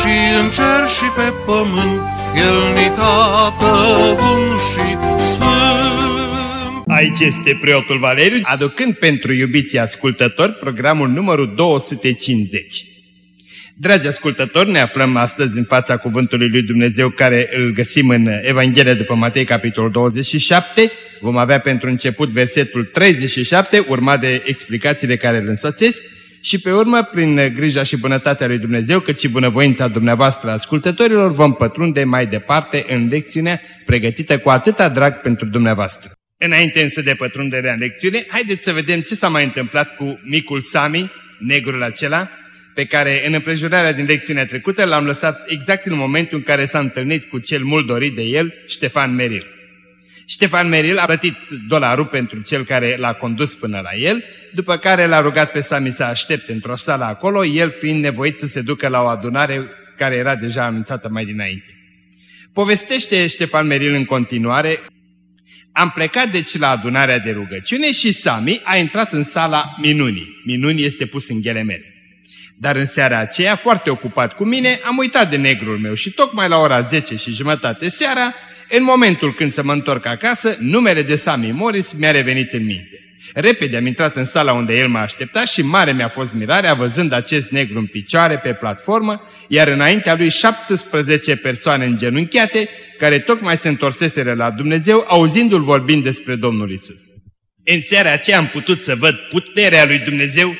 și în cer și pe pământ, El ni tată bun și sfânt. Aici este preotul Valeriu, aducând pentru iubiții ascultători programul numărul 250. Dragi ascultători, ne aflăm astăzi în fața Cuvântului lui Dumnezeu care îl găsim în Evanghelia după Matei, capitolul 27. Vom avea pentru început versetul 37, urmat de explicațiile care îl însoțesc și pe urmă, prin grija și bunătatea lui Dumnezeu, cât și bunăvoința dumneavoastră ascultătorilor, vom pătrunde mai departe în lecțiunea pregătită cu atâta drag pentru dumneavoastră. Înainte însă de pătrunderea în lecțiune, haideți să vedem ce s-a mai întâmplat cu micul Sami, negrul acela, pe care în împrejurarea din lecțiunea trecută l-am lăsat exact în momentul în care s-a întâlnit cu cel mult dorit de el, Ștefan Meril. Ștefan Meril a plătit dolarul pentru cel care l-a condus până la el, după care l-a rugat pe Sami să aștepte într-o sală acolo, el fiind nevoit să se ducă la o adunare care era deja anunțată mai dinainte. Povestește Ștefan Meril în continuare, am plecat deci la adunarea de rugăciune și Sami a intrat în sala minunii. Minunii este pus în ghelemele. Dar în seara aceea, foarte ocupat cu mine, am uitat de negrul meu și tocmai la ora 10 și jumătate seara, în momentul când să mă întorc acasă, numele de Sami Morris mi-a revenit în minte. Repede am intrat în sala unde el m-a așteptat și mare mi-a fost mirarea văzând acest negru în picioare pe platformă, iar înaintea lui 17 persoane îngenunchiate, care tocmai se întorseseră la Dumnezeu, auzindu-l vorbind despre Domnul Isus. În seara aceea am putut să văd puterea lui Dumnezeu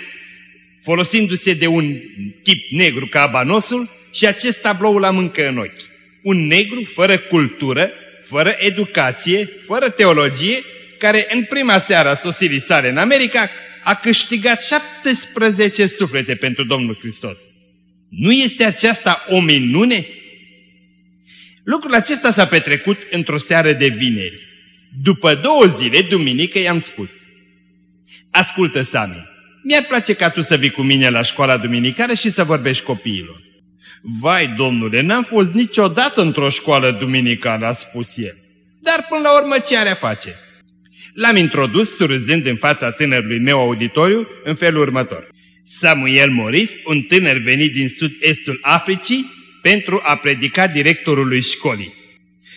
folosindu-se de un tip negru ca abanosul și acest tablou l-am încă în ochi. Un negru fără cultură, fără educație, fără teologie, care în prima seară a sosirii sale în America a câștigat 17 suflete pentru Domnul Hristos. Nu este aceasta o minune? Lucrul acesta s-a petrecut într-o seară de vineri. După două zile, duminică, i-am spus, Ascultă, Sami, mi-ar place ca tu să vii cu mine la școala duminicală și să vorbești copiilor. Vai, domnule, n-am fost niciodată într-o școală duminicală, a spus el. Dar până la urmă ce are a face? L-am introdus surâzând în fața tânărului meu auditoriu în felul următor. Samuel Morris, un tânăr venit din sud-estul Africii, pentru a predica directorului școlii.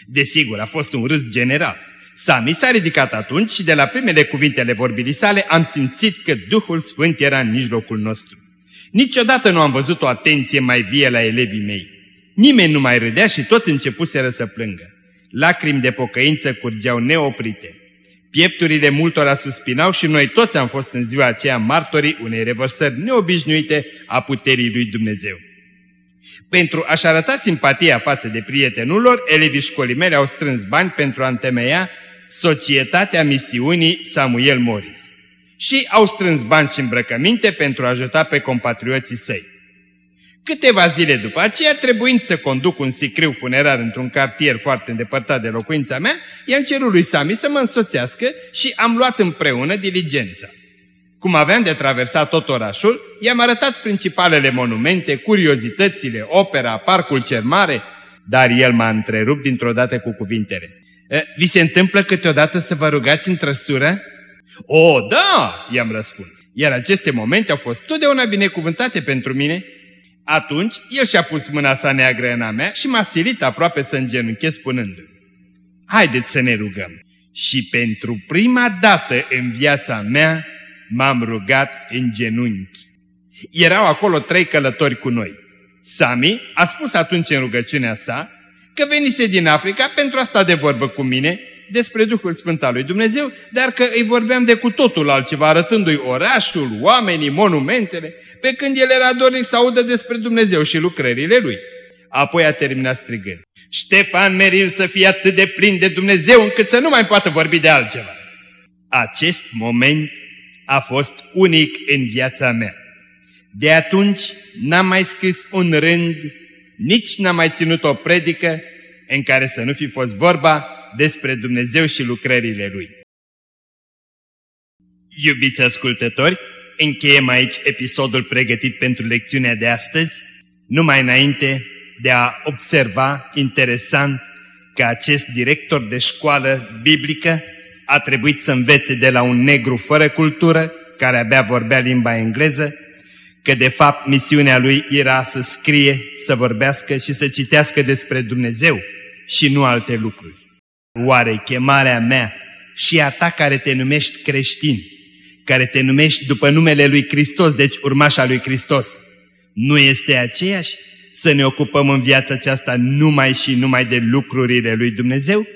Desigur, a fost un râs general. Sami s-a ridicat atunci și de la primele cuvintele vorbirii sale am simțit că Duhul Sfânt era în mijlocul nostru. Niciodată nu am văzut o atenție mai vie la elevii mei. Nimeni nu mai râdea și toți începuseră să plângă. Lacrimi de pocăință curgeau neoprite. Piepturile multora suspinau și noi toți am fost în ziua aceea martorii unei revărsări neobișnuite a puterii lui Dumnezeu. Pentru a-și arăta simpatia față de prietenul lor, elevii școlii mele au strâns bani pentru a întemeia Societatea Misiunii Samuel Morris și au strâns bani și îmbrăcăminte pentru a ajuta pe compatrioții săi. Câteva zile după aceea, trebuind să conduc un sicriu funerar într-un cartier foarte îndepărtat de locuința mea, i-am cerut lui Sami să mă însoțească și am luat împreună diligența. Cum aveam de traversat tot orașul, i-am arătat principalele monumente, curiozitățile, opera, parcul cer mare, dar el m-a întrerupt dintr-o dată cu cuvintele. Vi se întâmplă câteodată să vă rugați în trăsură? O, da, i-am răspuns. Iar aceste momente au fost totdeauna binecuvântate pentru mine. Atunci, el și-a pus mâna sa neagră în a mea și m-a silit aproape să îngenunchez spunându Haideți să ne rugăm. Și pentru prima dată în viața mea m-am rugat în genunchi. Erau acolo trei călători cu noi. Sami a spus atunci în rugăciunea sa că venise din Africa pentru a sta de vorbă cu mine despre Duhul Sfânt al lui Dumnezeu, dar că îi vorbeam de cu totul altceva, arătându-i orașul, oamenii, monumentele, pe când el era dornic să audă despre Dumnezeu și lucrările lui. Apoi a terminat strigând. Ștefan Meril să fie atât de plin de Dumnezeu încât să nu mai poată vorbi de altceva. Acest moment a fost unic în viața mea. De atunci n-am mai scris un rând nici n-am mai ținut o predică în care să nu fi fost vorba despre Dumnezeu și lucrările Lui. Iubiți ascultători, încheiem aici episodul pregătit pentru lecțiunea de astăzi, numai înainte de a observa interesant că acest director de școală biblică a trebuit să învețe de la un negru fără cultură, care abia vorbea limba engleză, că de fapt misiunea lui era să scrie, să vorbească și să citească despre Dumnezeu și nu alte lucruri. Oare chemarea mea și a ta care te numești creștin, care te numești după numele lui Hristos, deci urmașa lui Hristos, nu este aceeași? Să ne ocupăm în viața aceasta numai și numai de lucrurile lui Dumnezeu?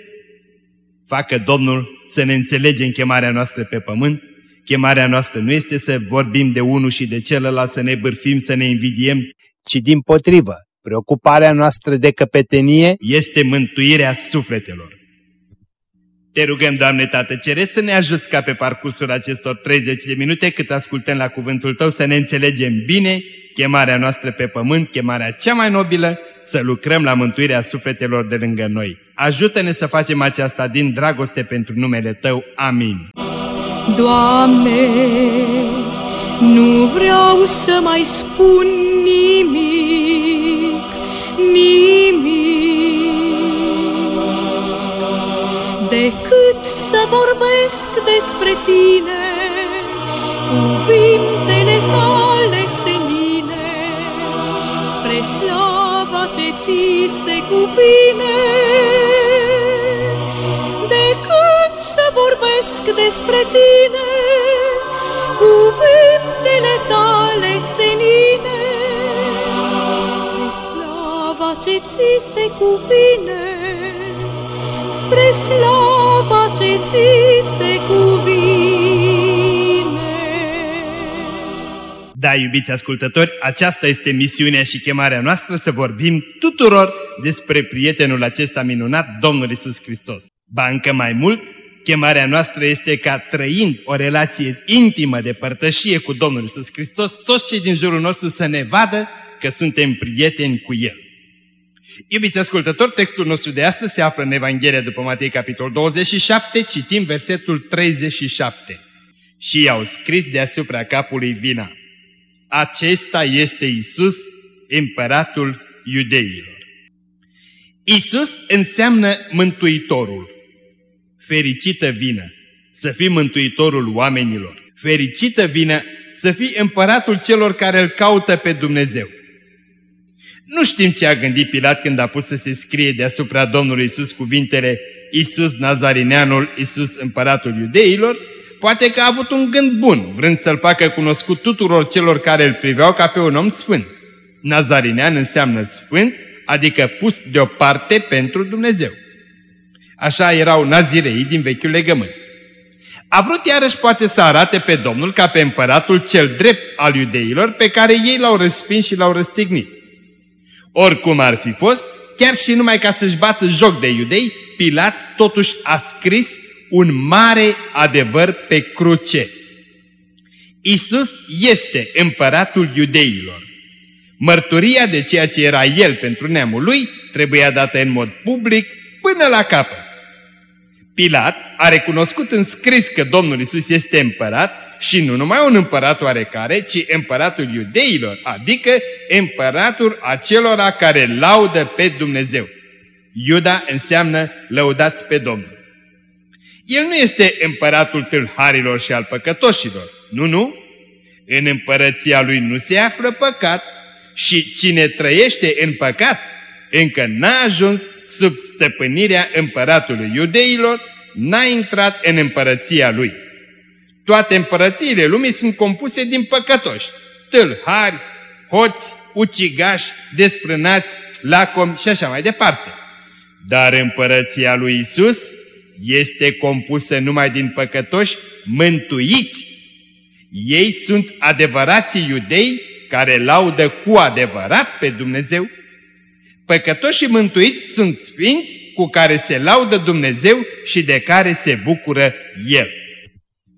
Facă Domnul să ne înțelegem chemarea noastră pe pământ. Chemarea noastră nu este să vorbim de unul și de celălalt, să ne bârfim, să ne invidiem, ci din potrivă, preocuparea noastră de căpetenie este mântuirea sufletelor. Te rugăm, Doamne Tată Ceresc, să ne ajuți ca pe parcursul acestor 30 de minute, cât ascultăm la cuvântul Tău, să ne înțelegem bine chemarea noastră pe pământ, chemarea cea mai nobilă, să lucrăm la mântuirea sufletelor de lângă noi. Ajută-ne să facem aceasta din dragoste pentru numele Tău. Amin. Doamne, nu vreau să mai spun nimic, nimic, decât să vorbesc despre Tine, cuvintele Tale senine, spre slava ce ți se cuvine. Vorbesc despre Tine, cuvintele Tale senine, spre slava ce ți se cuvine spre slava ce ți se cuvine. Da, iubiți ascultători, aceasta este misiunea și chemarea noastră să vorbim tuturor despre prietenul acesta minunat, Domnul Isus Hristos. Ba încă mai mult, chemarea noastră este ca trăind o relație intimă de părtășie cu Domnul Isus Hristos, toți cei din jurul nostru să ne vadă că suntem prieteni cu El. Iubiți ascultători, textul nostru de astăzi se află în Evanghelia după Matei, capitol 27, citim versetul 37. Și i-au scris deasupra capului vina. Acesta este Isus, împăratul iudeilor. Isus înseamnă mântuitorul. Fericită vină, să fii mântuitorul oamenilor. Fericită vină, să fii împăratul celor care îl caută pe Dumnezeu. Nu știm ce a gândit Pilat când a pus să se scrie deasupra Domnului Isus cuvintele Isus Nazarineanul, Isus împăratul iudeilor, poate că a avut un gând bun, vrând să-l facă cunoscut tuturor celor care îl priveau ca pe un om sfânt. Nazarinean înseamnă sfânt, adică pus deoparte pentru Dumnezeu. Așa erau nazirei din vechiul legământ. A vrut iarăși poate să arate pe Domnul ca pe împăratul cel drept al iudeilor pe care ei l-au răspins și l-au răstignit. Oricum ar fi fost, chiar și numai ca să-și bată joc de iudei, Pilat totuși a scris un mare adevăr pe cruce. Isus este împăratul iudeilor. Mărturia de ceea ce era el pentru neamul lui trebuia dată în mod public până la capăt. Pilat a recunoscut în scris că Domnul Isus este împărat și nu numai un împărat oarecare, ci împăratul iudeilor, adică împăratul acelora care laudă pe Dumnezeu. Iuda înseamnă lăudați pe Domnul. El nu este împăratul tâlharilor și al păcătoșilor, nu, nu. În împărăția lui nu se află păcat și cine trăiește în păcat încă n-a ajuns sub stăpânirea împăratului iudeilor, n-a intrat în împărăția lui. Toate împărățiile lumii sunt compuse din păcătoși, tâlhari, hoți, ucigași, desprânați, lacomi și așa mai departe. Dar împărăția lui Isus este compusă numai din păcătoși mântuiți. Ei sunt adevărații iudei care laudă cu adevărat pe Dumnezeu. Păcătoșii mântuiți sunt sfinți cu care se laudă Dumnezeu și de care se bucură El.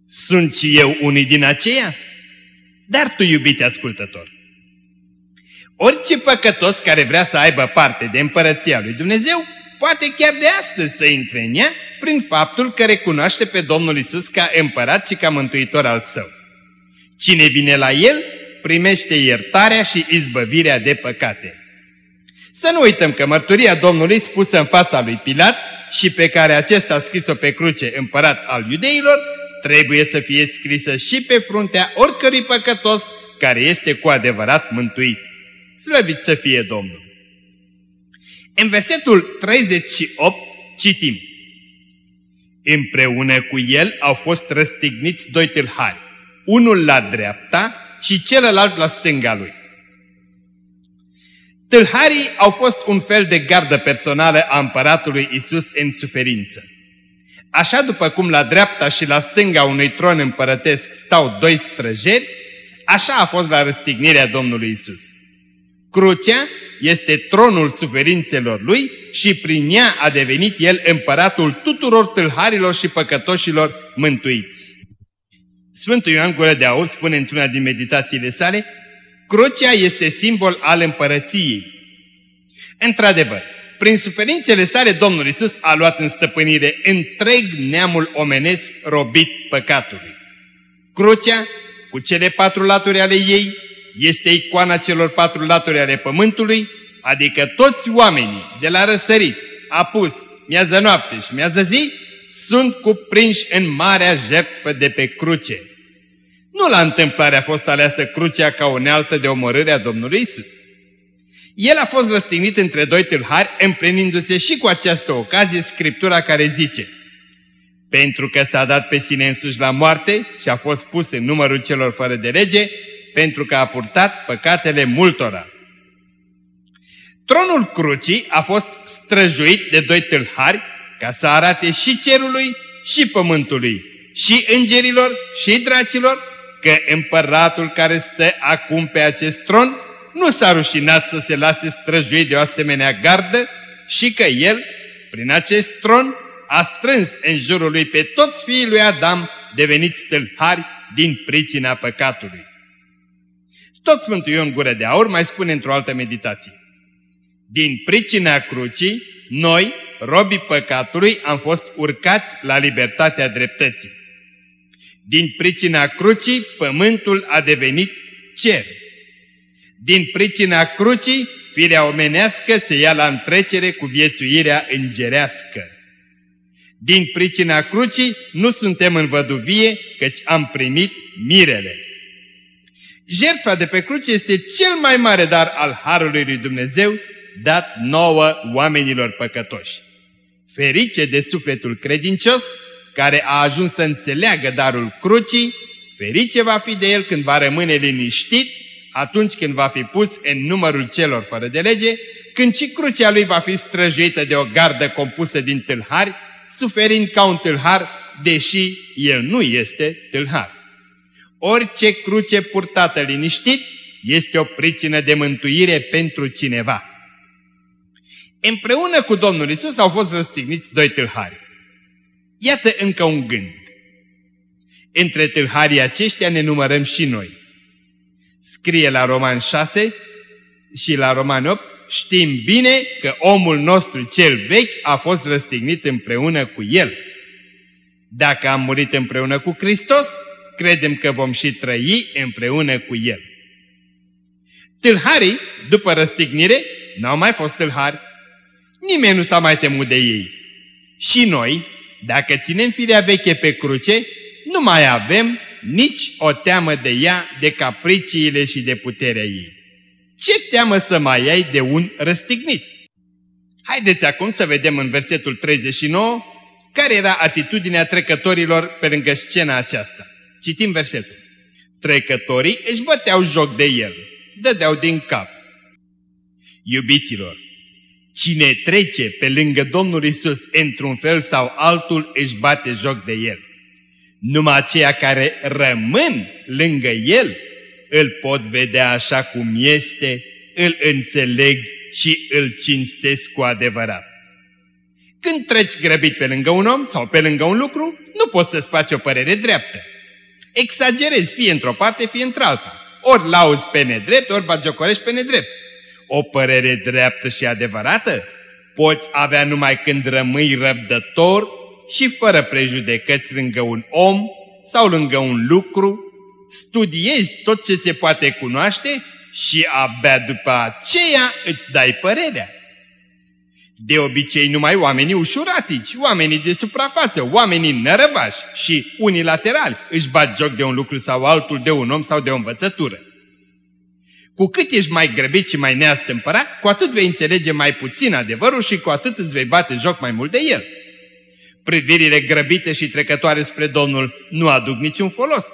Sunt și eu unii din aceia? Dar tu, iubite ascultător, Orice păcătos care vrea să aibă parte de împărăția lui Dumnezeu, poate chiar de astăzi să intre în ea prin faptul că recunoaște pe Domnul Isus ca împărat și ca mântuitor al său. Cine vine la el, primește iertarea și izbăvirea de păcate. Să nu uităm că mărturia Domnului spusă în fața lui Pilat și pe care acesta a scris-o pe cruce împărat al iudeilor, trebuie să fie scrisă și pe fruntea oricărui păcătos care este cu adevărat mântuit. Slăvit să fie Domnul! În versetul 38 citim Împreună cu el au fost răstigniți doi tâlhari, unul la dreapta și celălalt la stânga lui. Tâlharii au fost un fel de gardă personală a împăratului Isus în suferință. Așa după cum la dreapta și la stânga unui tron împărătesc stau doi străjeri, așa a fost la răstignirea Domnului Isus. Crucea este tronul suferințelor lui și prin ea a devenit el împăratul tuturor tâlharilor și păcătoșilor mântuiți. Sfântul Ioan Gură de Aur spune într-una din meditațiile sale, Crucea este simbol al împărăției. Într-adevăr, prin suferințele sale Domnul Isus a luat în stăpânire întreg neamul omenesc robit păcatului. Crucea, cu cele patru laturi ale ei, este icoana celor patru laturi ale pământului, adică toți oamenii de la răsărit, apus, miază noapte și miază zi, sunt cuprinși în marea jertfă de pe cruce. Nu la întâmplare a fost aleasă crucea ca o nealtă de omorâre a Domnului Isus. El a fost răstignit între doi tâlhari, împlinindu-se și cu această ocazie Scriptura care zice Pentru că s-a dat pe sine însuși la moarte și a fost pus în numărul celor fără de lege, pentru că a purtat păcatele multora. Tronul crucii a fost străjuit de doi tâlhari ca să arate și cerului și pământului, și îngerilor și dracilor, că împăratul care stă acum pe acest tron nu s-a rușinat să se lase străjuit de o asemenea gardă și că el, prin acest tron, a strâns în jurul lui pe toți fiii lui Adam deveniți stâlhari din pricina păcatului. Tot Sfântul Ion Gură de Aur mai spune într-o altă meditație. Din pricina crucii, noi, robii păcatului, am fost urcați la libertatea dreptății. Din pricina crucii, pământul a devenit cer. Din pricina crucii, firea omenească se ia la întrecere cu viețuirea îngerească. Din pricina crucii nu suntem în văduvie, căci am primit mirele. Jertfa de pe cruce este cel mai mare dar al Harului lui Dumnezeu, dat nouă oamenilor păcătoși. Ferice de sufletul credincios, care a ajuns să înțeleagă darul crucii, ferice va fi de el când va rămâne liniștit, atunci când va fi pus în numărul celor fără de lege, când și crucea lui va fi străjuită de o gardă compusă din tâlhari, suferind ca un tâlhar, deși el nu este tâlhar. Orice cruce purtată liniștit este o pricină de mântuire pentru cineva. Împreună cu Domnul Isus au fost răstigniți doi tâlhari. Iată încă un gând. Între tâlharii aceștia ne numărăm și noi. Scrie la Roman 6 și la Roman 8, știm bine că omul nostru cel vechi a fost răstignit împreună cu el. Dacă am murit împreună cu Hristos, credem că vom și trăi împreună cu el. Tâlharii, după răstignire, n-au mai fost tâlhari. Nimeni nu s-a mai temut de ei. Și noi, dacă ținem firea veche pe cruce, nu mai avem nici o teamă de ea, de capriciile și de puterea ei. Ce teamă să mai ai de un răstignit? Haideți acum să vedem în versetul 39 care era atitudinea trecătorilor pe lângă scena aceasta. Citim versetul. Trecătorii își băteau joc de el, dădeau din cap. Iubiților, Cine trece pe lângă Domnul Isus într-un fel sau altul își bate joc de El. Numai aceia care rămân lângă El îl pot vedea așa cum este, îl înțeleg și îl cinstesc cu adevărat. Când treci grăbit pe lângă un om sau pe lângă un lucru, nu poți să-ți faci o părere dreaptă. Exagerezi fie într-o parte, fie într-alta. Ori lauzi pe nedrept, ori bagiocorești pe nedrept. O părere dreaptă și adevărată poți avea numai când rămâi răbdător și fără prejudecăți lângă un om sau lângă un lucru, studiezi tot ce se poate cunoaște și abia după aceea îți dai părerea. De obicei numai oamenii ușuratici, oamenii de suprafață, oamenii nărăvași și unilaterali își bat joc de un lucru sau altul, de un om sau de o învățătură. Cu cât ești mai grăbit și mai neastâmpărat, cu atât vei înțelege mai puțin adevărul și cu atât îți vei bate joc mai mult de el. Privirile grăbite și trecătoare spre Domnul nu aduc niciun folos.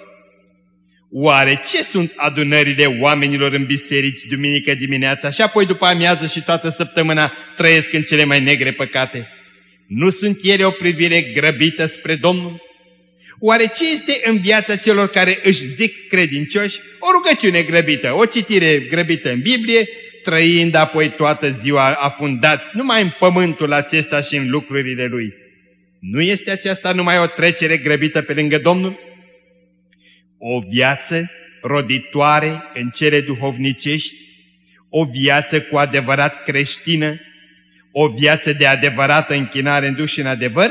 Oare ce sunt adunările oamenilor în biserici duminică dimineața și apoi după amiază și toată săptămâna trăiesc în cele mai negre păcate? Nu sunt ele o privire grăbită spre Domnul? Oare ce este în viața celor care își zic credincioși o rugăciune grăbită, o citire grăbită în Biblie, trăind apoi toată ziua afundați numai în pământul acesta și în lucrurile lui? Nu este aceasta numai o trecere grăbită pe lângă Domnul? O viață roditoare în cele duhovnicești, o viață cu adevărat creștină, o viață de adevărată închinare în duș și în adevăr,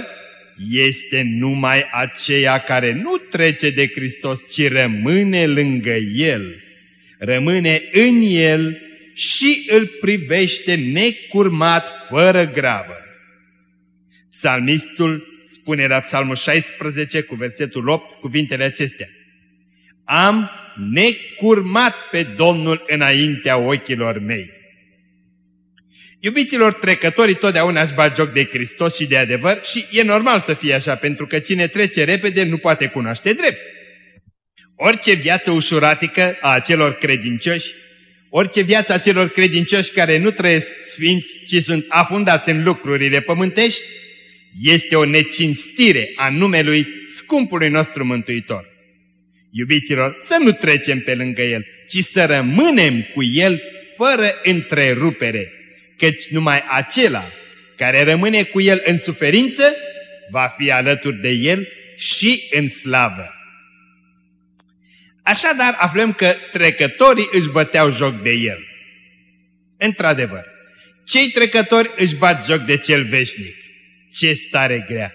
este numai aceea care nu trece de Hristos, ci rămâne lângă El, rămâne în El și îl privește necurmat, fără gravă. Psalmistul spune la psalmul 16 cu versetul 8 cuvintele acestea. Am necurmat pe Domnul înaintea ochilor mei. Iubiților trecătorii totdeauna își bat joc de Hristos și de adevăr și e normal să fie așa, pentru că cine trece repede nu poate cunoaște drept. Orice viață ușuratică a acelor credincioși, orice viață a celor credincioși care nu trăiesc sfinți, ci sunt afundați în lucrurile pământești, este o necinstire a numelui scumpului nostru Mântuitor. Iubiților, să nu trecem pe lângă El, ci să rămânem cu El fără întrerupere căci numai acela care rămâne cu el în suferință va fi alături de el și în slavă. Așadar aflăm că trecătorii își băteau joc de el. Într-adevăr, cei trecători își bat joc de cel veșnic. Ce stare grea!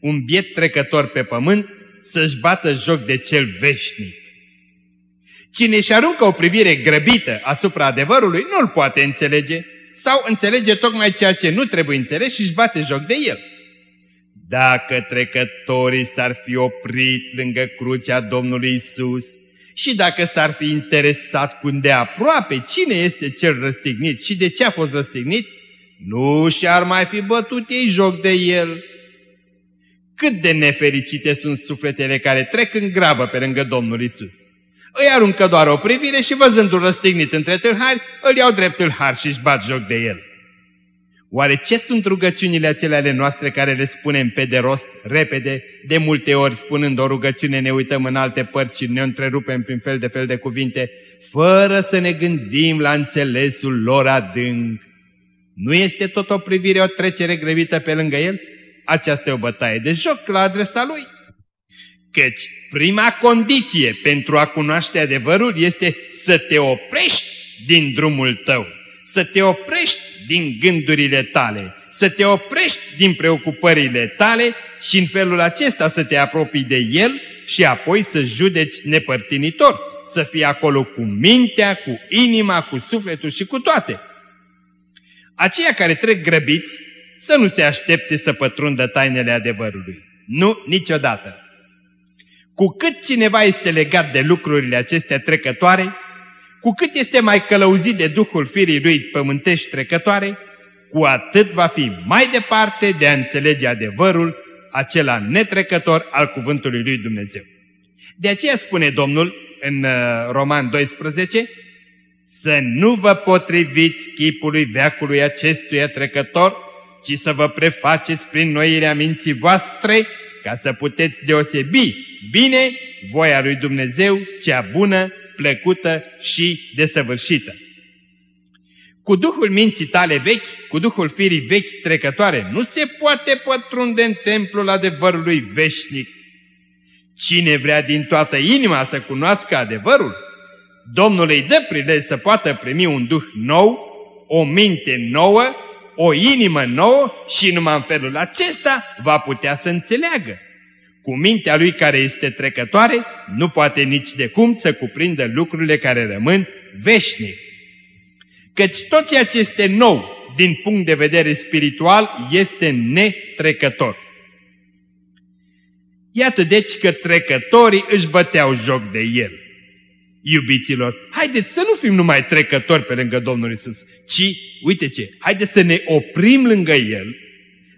Un biet trecător pe pământ să-și bată joc de cel veșnic. Cine își aruncă o privire grăbită asupra adevărului nu-l poate înțelege, sau înțelege tocmai ceea ce nu trebuie înțeles și își bate joc de el. Dacă trecătorii s-ar fi oprit lângă crucea Domnului Isus și dacă s-ar fi interesat cu aproape cine este cel răstignit și de ce a fost răstignit, nu și-ar mai fi bătut ei joc de el. Cât de nefericite sunt sufletele care trec în grabă pe lângă Domnul Isus îi aruncă doar o privire și văzându-l răstignit între tâlhari, îl iau drept tâlhar și își bat joc de el. Oare ce sunt rugăciunile acelea ale noastre care le spunem pe de rost, repede, de multe ori spunând o rugăciune ne uităm în alte părți și ne întrerupem prin fel de fel de cuvinte, fără să ne gândim la înțelesul lor adânc? Nu este tot o privire, o trecere grevită pe lângă el? Aceasta e o bătaie de joc la adresa lui. Căci prima condiție pentru a cunoaște adevărul este să te oprești din drumul tău, să te oprești din gândurile tale, să te oprești din preocupările tale și în felul acesta să te apropii de El și apoi să judeci nepărtinitor, să fii acolo cu mintea, cu inima, cu sufletul și cu toate. Aceia care trec grăbiți să nu se aștepte să pătrundă tainele adevărului. Nu, niciodată. Cu cât cineva este legat de lucrurile acestea trecătoare, cu cât este mai călăuzit de Duhul firii lui pământești trecătoare, cu atât va fi mai departe de a înțelege adevărul acela netrecător al cuvântului lui Dumnezeu. De aceea spune Domnul în uh, Roman 12, să nu vă potriviți chipului veacului acestuia trecător, ci să vă prefaceți prin noirea minții voastre ca să puteți deosebi bine voia lui Dumnezeu, cea bună, plăcută și desăvârșită. Cu Duhul minții tale vechi, cu Duhul firii vechi trecătoare, nu se poate pătrunde în templul adevărului veșnic. Cine vrea din toată inima să cunoască adevărul, Domnul îi dă prilej să poată primi un Duh nou, o minte nouă, o inimă nouă și numai în felul acesta va putea să înțeleagă. Cu mintea lui care este trecătoare, nu poate nici de cum să cuprindă lucrurile care rămân veșnic. Căci tot ceea ce este nou din punct de vedere spiritual este netrecător. Iată deci că trecătorii își băteau joc de el. Iubiților, haideți să nu fim numai trecători pe lângă Domnul Isus, ci, uite ce, haideți să ne oprim lângă El,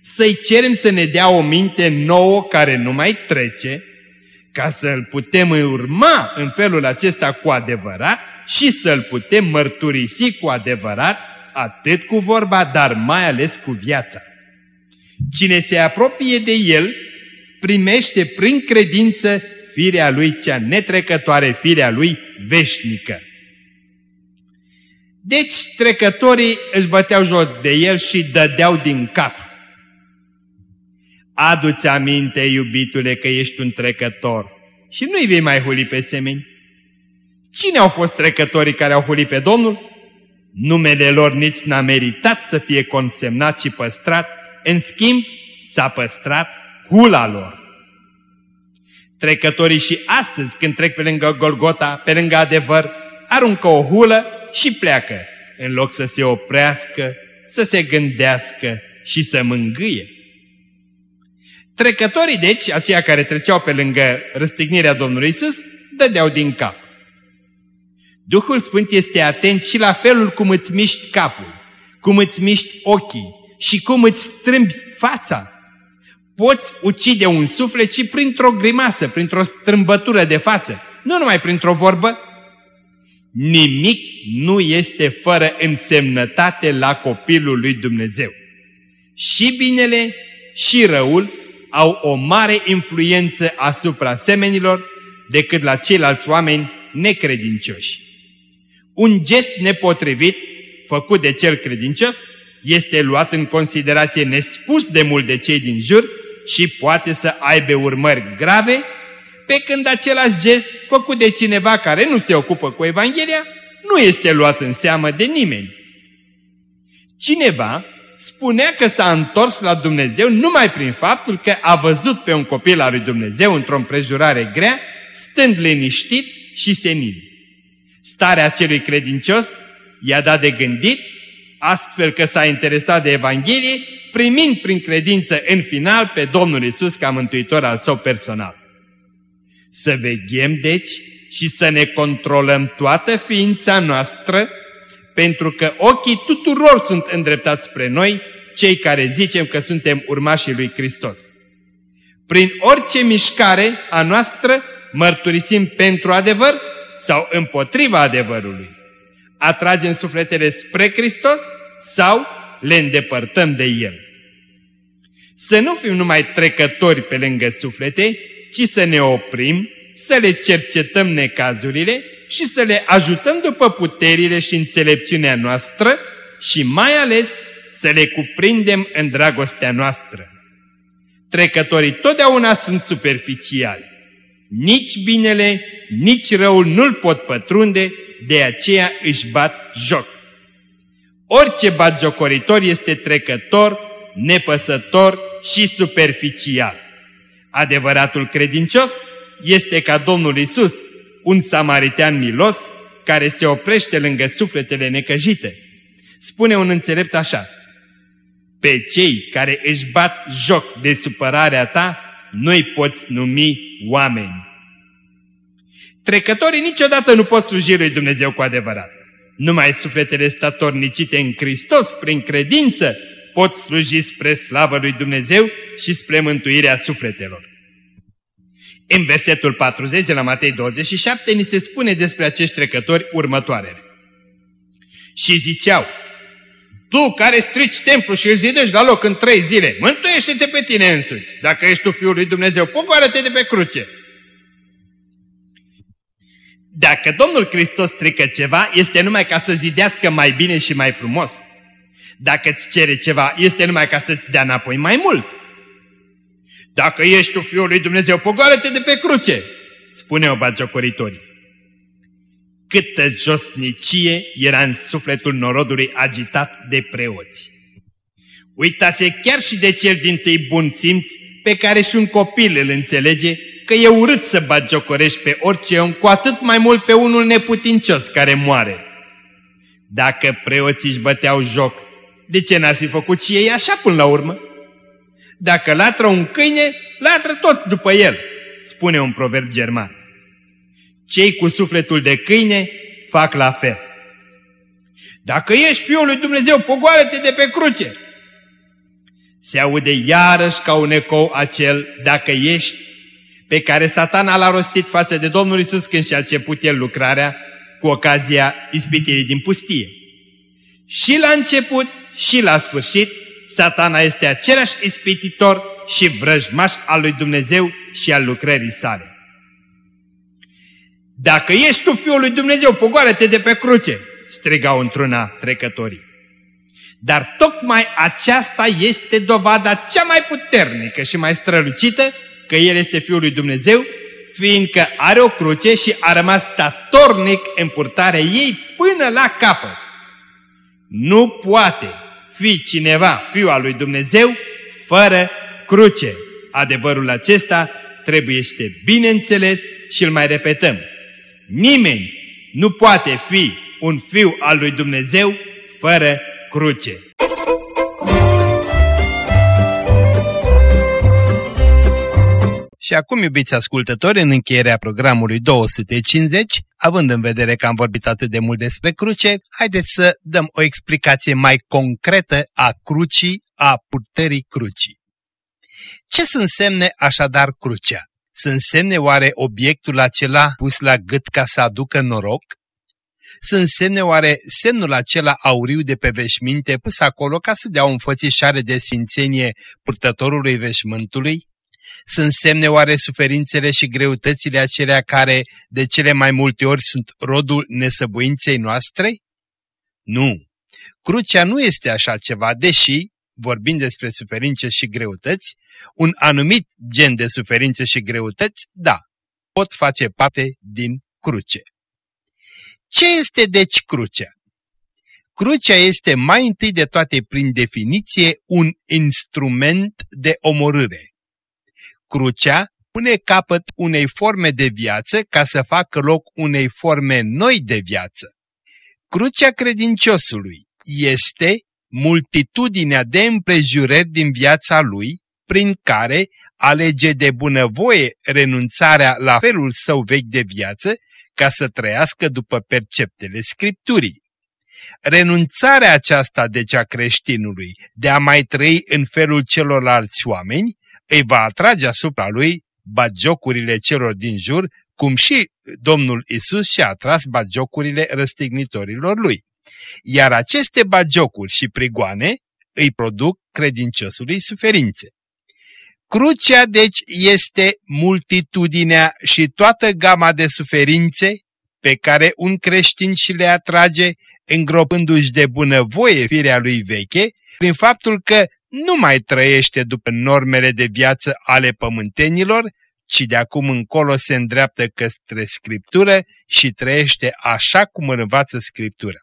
să-i cerem să ne dea o minte nouă care nu mai trece, ca să-L putem urma în felul acesta cu adevărat și să-L putem mărturisi cu adevărat, atât cu vorba, dar mai ales cu viața. Cine se apropie de El, primește prin credință firea Lui cea netrecătoare, firea Lui veșnică. Deci trecătorii își băteau joc de El și dădeau din cap. Adu-ți aminte, iubitule, că ești un trecător și nu-i vei mai huli pe semeni. Cine au fost trecătorii care au hulit pe Domnul? Numele lor nici n-a meritat să fie consemnat și păstrat, în schimb s-a păstrat hula lor. Trecătorii și astăzi, când trec pe lângă Golgota, pe lângă adevăr, aruncă o hulă și pleacă, în loc să se oprească, să se gândească și să mângâie. Trecătorii, deci, aceia care treceau pe lângă răstignirea Domnului Isus, dădeau din cap. Duhul Sfânt este atent și la felul cum îți miști capul, cum îți miști ochii și cum îți strâmbi fața. Poți ucide un suflet și printr-o grimasă, printr-o strâmbătură de față, nu numai printr-o vorbă. Nimic nu este fără însemnătate la copilul lui Dumnezeu. Și binele și răul au o mare influență asupra semenilor decât la ceilalți oameni necredincioși. Un gest nepotrivit, făcut de cel credincios, este luat în considerație nespus de mult de cei din jur și poate să aibă urmări grave, pe când același gest făcut de cineva care nu se ocupă cu Evanghelia nu este luat în seamă de nimeni. Cineva spunea că s-a întors la Dumnezeu numai prin faptul că a văzut pe un copil al lui Dumnezeu într-o împrejurare grea, stând liniștit și senin. Starea acelui credincios i-a dat de gândit, astfel că s-a interesat de Evanghelie, primind prin credință în final pe Domnul Isus ca mântuitor al său personal. Să veghem, deci, și să ne controlăm toată ființa noastră, pentru că ochii tuturor sunt îndreptați spre noi, cei care zicem că suntem urmașii lui Hristos. Prin orice mișcare a noastră mărturisim pentru adevăr sau împotriva adevărului. Atragem sufletele spre Hristos sau le îndepărtăm de El. Să nu fim numai trecători pe lângă suflete, ci să ne oprim, să le cercetăm necazurile și să le ajutăm după puterile și înțelepciunea noastră și mai ales să le cuprindem în dragostea noastră. Trecătorii totdeauna sunt superficiali. Nici binele, nici răul nu-l pot pătrunde, de aceea își bat joc. Orice batjocoritor este trecător, nepăsător și superficial. Adevăratul credincios este ca Domnul Isus, un samaritean milos care se oprește lângă sufletele necăjite. Spune un înțelept așa, pe cei care își bat joc de supărarea ta, nu-i poți numi oameni. Trecătorii niciodată nu pot sluji lui Dumnezeu cu adevărat. Numai sufletele statornicite în Hristos, prin credință, pot sluji spre slavă lui Dumnezeu și spre mântuirea sufletelor. În versetul 40 de la Matei 27 ni se spune despre acești trecători următoarele. Și ziceau, tu care strici templu și îl zidești la loc în trei zile, mântuiește-te pe tine însuți. Dacă ești tu Fiul lui Dumnezeu, pogoară-te de pe cruce. Dacă Domnul Hristos strică ceva, este numai ca să zidească mai bine și mai frumos. Dacă îți cere ceva, este numai ca să-ți dea înapoi mai mult. Dacă ești tu Fiul lui Dumnezeu, pogoară-te de pe cruce, spuneau bagiocoritorii. Câtă josnicie era în sufletul norodului agitat de preoți. Uitase chiar și de cel din tâi bun simț pe care și un copil îl înțelege că e urât să bagiocorești pe orice om, cu atât mai mult pe unul neputincios care moare. Dacă preoții își băteau joc, de ce n-ar fi făcut și ei așa până la urmă? Dacă latră un câine, latră toți după el, spune un proverb german. Cei cu sufletul de câine fac la fel. Dacă ești Fiul lui Dumnezeu, pogoară-te de pe cruce! Se aude iarăși ca un ecou acel, dacă ești, pe care satana l-a rostit față de Domnul Isus când și-a început el lucrarea cu ocazia ispitirii din pustie. Și la început și la sfârșit, satana este același ispititor și vrăjmaș al lui Dumnezeu și al lucrării sale. Dacă ești tu Fiul lui Dumnezeu, pogoară-te de pe cruce, strigau într-una trecătorii. Dar tocmai aceasta este dovada cea mai puternică și mai strălucită că El este Fiul lui Dumnezeu, fiindcă are o cruce și a rămas statornic în purtarea ei până la capăt. Nu poate fi cineva Fiul al lui Dumnezeu fără cruce. Adevărul acesta trebuie este bineînțeles și îl mai repetăm. Nimeni nu poate fi un fiu al lui Dumnezeu fără cruce. Și acum, iubiți ascultători, în încheierea programului 250, având în vedere că am vorbit atât de mult despre cruce, haideți să dăm o explicație mai concretă a crucii, a purtării crucii. Ce sunt semne așadar crucea? Sunt semne oare obiectul acela pus la gât ca să aducă noroc? Sunt semne oare semnul acela auriu de pe veșminte pus acolo ca să dea o înfățișare de sfințenie purtătorului veșmântului? Sunt semne oare suferințele și greutățile acelea care de cele mai multe ori sunt rodul nesăbuinței noastre? Nu. Crucea nu este așa ceva, deși, vorbind despre suferințe și greutăți, un anumit gen de suferințe și greutăți, da, pot face parte din cruce. Ce este deci crucea? Crucea este mai întâi de toate prin definiție un instrument de omorâre. Crucea pune capăt unei forme de viață ca să facă loc unei forme noi de viață. Crucea credinciosului este multitudinea de împrejurări din viața lui, prin care alege de bunăvoie renunțarea la felul său vechi de viață ca să trăiască după perceptele Scripturii. Renunțarea aceasta deci a creștinului de a mai trăi în felul celorlalți oameni îi va atrage asupra lui bagiocurile celor din jur, cum și Domnul Isus și-a atras bagiocurile răstignitorilor lui. Iar aceste bagiocuri și prigoane îi produc credinciosului suferințe. Crucea, deci, este multitudinea și toată gama de suferințe pe care un creștin și le atrage îngropându-și de bunăvoie firea lui veche, prin faptul că nu mai trăiește după normele de viață ale pământenilor, ci de acum încolo se îndreaptă către Scriptură și trăiește așa cum îl învață Scriptura.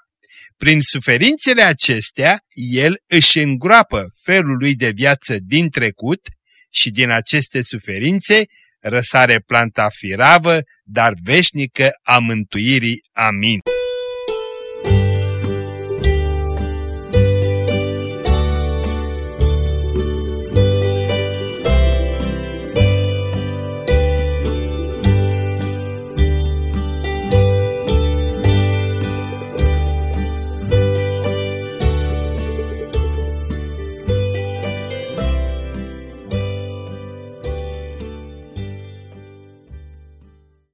Prin suferințele acestea, el își îngroapă felul lui de viață din trecut și din aceste suferințe răsare planta firavă, dar veșnică a mântuirii. Amin.